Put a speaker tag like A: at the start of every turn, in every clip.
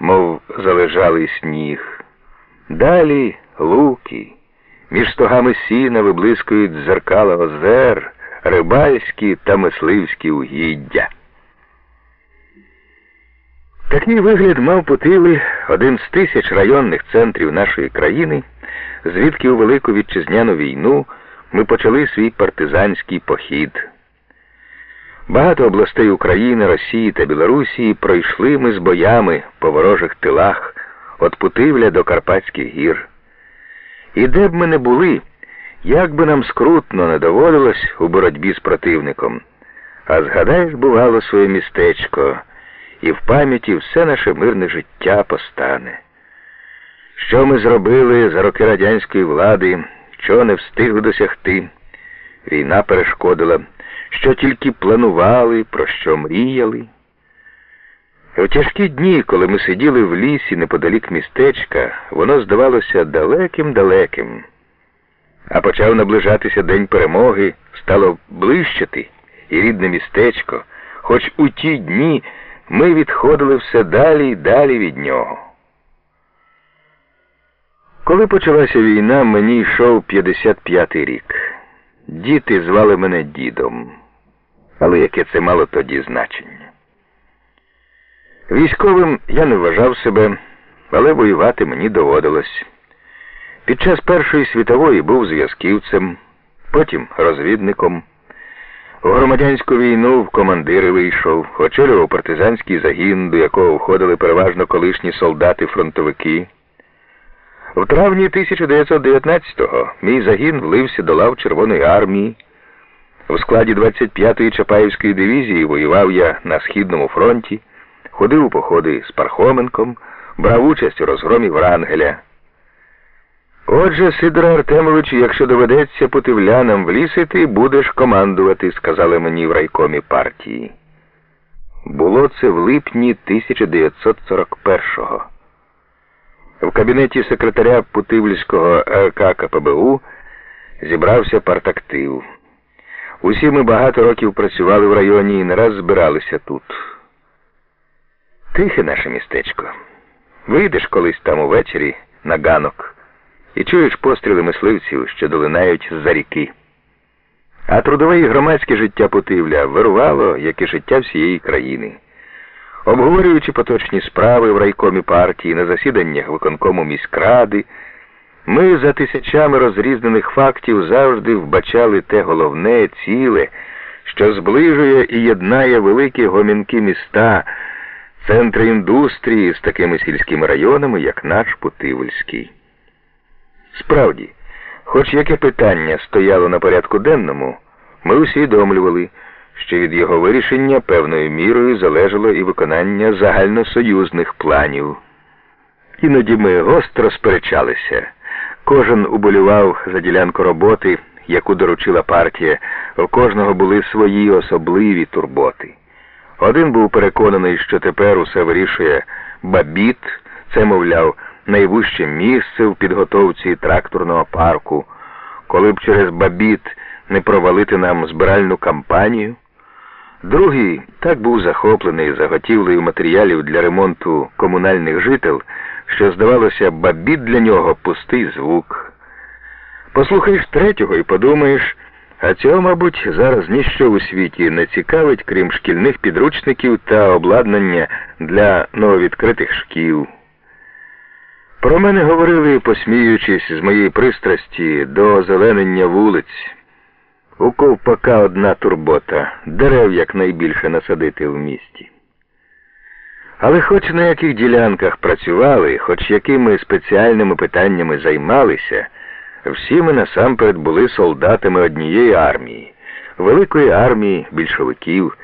A: мов залежалий сніг. Далі луки, між стогами сіна виблискують дзеркала озер, рибальські та мисливські угіддя. Такий вигляд мав Путили один з тисяч районних центрів нашої країни, звідки у Велику Вітчизняну війну ми почали свій партизанський похід. Багато областей України, Росії та Білорусі пройшли ми з боями по ворожих тилах від Путивля до Карпатських гір. І де б ми не були, як би нам скрутно не доводилось у боротьбі з противником. А згадаєш, бувало, своє містечко, і в пам'яті все наше мирне життя постане. Що ми зробили за роки радянської влади, що не встигли досягти, війна перешкодила що тільки планували, про що мріяли. У тяжкі дні, коли ми сиділи в лісі неподалік містечка, воно здавалося далеким-далеким. А почав наближатися День перемоги, стало блищати і рідне містечко, хоч у ті дні ми відходили все далі і далі від нього. Коли почалася війна, мені йшов 55-й рік. Діти звали мене дідом, але яке це мало тоді значення. Військовим я не вважав себе, але воювати мені доводилось. Під час Першої світової був зв'язківцем, потім розвідником. У громадянську війну в командири вийшов, очолював партизанський загін, до якого входили переважно колишні солдати-фронтовики. В травні 1919-го мій загін влився до лав Червоної армії. У складі 25-ї Чапаївської дивізії воював я на Східному фронті, ходив у походи з Пархоменком, брав участь у розгромі Врангеля. Отже, Сидоре Артемович, якщо доведеться путивлянам в ліси, ти будеш командувати, сказали мені в райкомі партії. Було це в липні 1941-го. В кабінеті секретаря Путивльського РК КПБУ зібрався партактив. Усі ми багато років працювали в районі і не раз збиралися тут. Тихе наше містечко. Вийдеш колись там увечері на ганок і чуєш постріли мисливців, що долинають з-за ріки. А трудове і громадське життя Путивля вирувало, як і життя всієї країни. Обговорюючи поточні справи в райкомі партії на засіданнях виконкому міськради, ми за тисячами розрізнених фактів завжди вбачали те головне ціле, що зближує і єднає великі гомінки міста, центри індустрії з такими сільськими районами, як наш Путивльський. Справді, хоч яке питання стояло на порядку денному, ми усвідомлювали що від його вирішення певною мірою залежало і виконання загальносоюзних планів. Іноді ми гостро сперечалися. Кожен уболював за ділянку роботи, яку доручила партія, у кожного були свої особливі турботи. Один був переконаний, що тепер усе вирішує бабіт, це, мовляв, найвище місце в підготовці тракторного парку, коли б через бабіт не провалити нам збиральну кампанію. Другий так був захоплений заготівлею матеріалів для ремонту комунальних жител, що, здавалося, бабіт для нього пустий звук. Послухаєш третього і подумаєш, а цього, мабуть, зараз ніщо у світі не цікавить, крім шкільних підручників та обладнання для нововідкритих шкіл. Про мене говорили, посміючись з моєї пристрасті до озеленення вулиць. У ковпака одна турбота дерев якнайбільше насадити в місті. Але хоч на яких ділянках працювали, хоч якими спеціальними питаннями займалися, всі ми насамперед були солдатами однієї армії, великої армії більшовиків,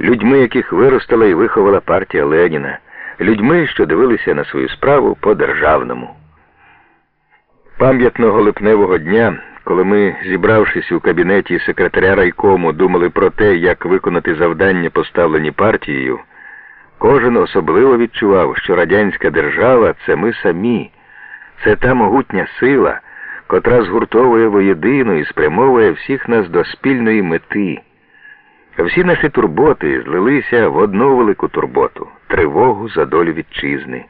A: людьми, яких виростила і виховала партія Леніна, людьми, що дивилися на свою справу по державному. Пам'ятного липневого дня коли ми, зібравшись у кабінеті секретаря райкому, думали про те, як виконати завдання, поставлені партією, кожен особливо відчував, що радянська держава це ми самі, це та могутня сила, котра згуртовує воєдину і спрямовує всіх нас до спільної мети. Всі наші турботи злилися в одну велику турботу. тривогу за долю вітчизни.